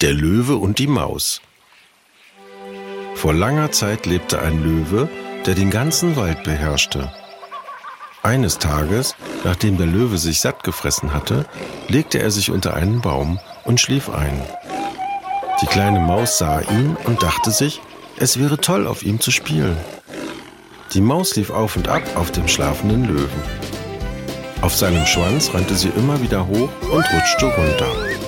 Der Löwe und die Maus. Vor langer Zeit lebte ein Löwe, der den ganzen Wald beherrschte. Eines Tages, nachdem der Löwe sich satt gefressen hatte, legte er sich unter einen Baum und schlief ein. Die kleine Maus sah ihn und dachte sich, es wäre toll, auf ihm zu spielen. Die Maus lief auf und ab auf dem schlafenden Löwen. Auf seinem Schwanz rannte sie immer wieder hoch und rutschte runter.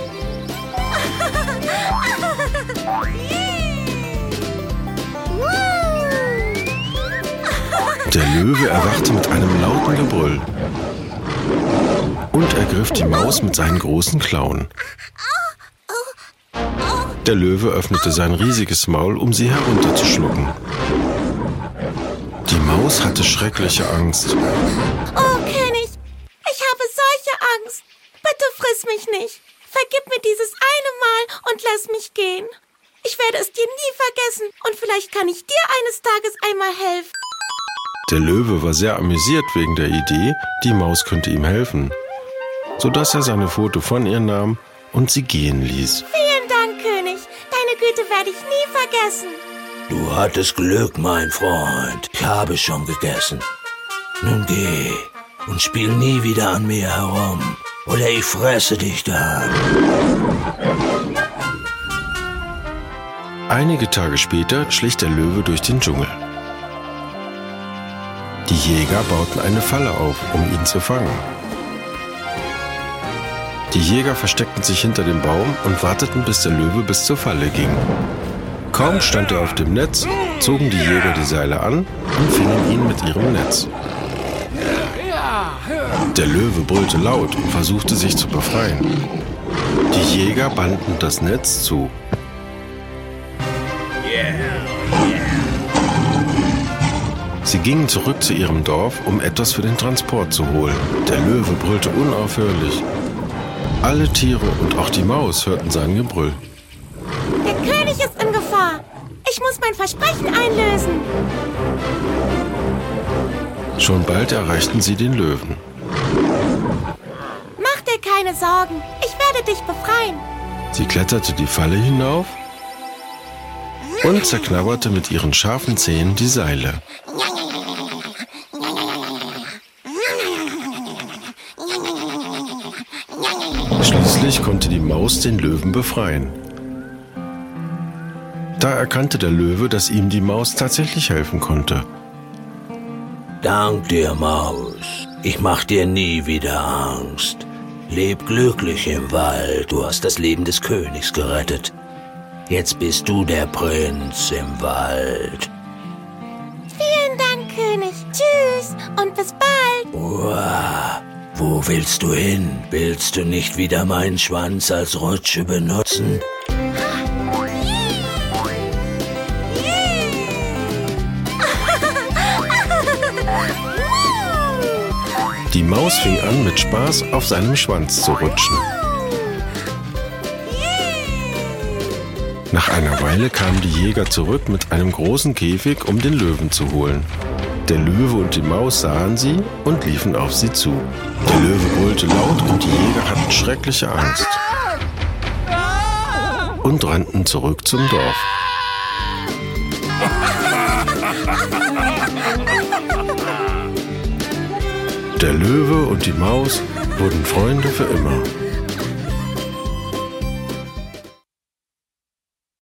Der Löwe erwachte mit einem lauten Gebrüll und ergriff die Maus mit seinen großen Klauen. Der Löwe öffnete sein riesiges Maul, um sie herunterzuschlucken. Die Maus hatte schreckliche Angst. Oh, König, ich habe solche Angst. Bitte friss mich nicht. Vergib mir dieses eine Mal und lass mich gehen. Ich werde es dir nie vergessen und vielleicht kann ich dir eines Tages einmal helfen. Der Löwe war sehr amüsiert wegen der Idee, die Maus könnte ihm helfen, sodass er seine Foto von ihr nahm und sie gehen ließ. Vielen Dank, König. Deine Güte werde ich nie vergessen. Du hattest Glück, mein Freund. Ich habe schon gegessen. Nun geh und spiel nie wieder an mir herum, oder ich fresse dich dann. Einige Tage später schlich der Löwe durch den Dschungel. Die Jäger bauten eine Falle auf, um ihn zu fangen. Die Jäger versteckten sich hinter dem Baum und warteten, bis der Löwe bis zur Falle ging. Kaum stand er auf dem Netz, zogen die Jäger die Seile an und fingen ihn mit ihrem Netz. Der Löwe brüllte laut und versuchte sich zu befreien. Die Jäger banden das Netz zu. Sie gingen zurück zu ihrem Dorf, um etwas für den Transport zu holen. Der Löwe brüllte unaufhörlich. Alle Tiere und auch die Maus hörten sein Gebrüll. Der König ist in Gefahr. Ich muss mein Versprechen einlösen. Schon bald erreichten sie den Löwen. Mach dir keine Sorgen. Ich werde dich befreien. Sie kletterte die Falle hinauf und zerknabberte mit ihren scharfen Zähnen die Seile. Schließlich konnte die Maus den Löwen befreien. Da erkannte der Löwe, dass ihm die Maus tatsächlich helfen konnte. Dank dir, Maus. Ich mach dir nie wieder Angst. Leb glücklich im Wald. Du hast das Leben des Königs gerettet. Jetzt bist du der Prinz im Wald. Vielen Dank, König. Tschüss und bis bald. Uah. Wo willst du hin? Willst du nicht wieder meinen Schwanz als Rutsche benutzen? Die Maus fing an, mit Spaß auf seinem Schwanz zu rutschen. Nach einer Weile kamen die Jäger zurück mit einem großen Käfig, um den Löwen zu holen. Der Löwe und die Maus sahen sie und liefen auf sie zu. Der Löwe brüllte laut und die Jäger hatten schreckliche Angst und rannten zurück zum Dorf. Der Löwe und die Maus wurden Freunde für immer.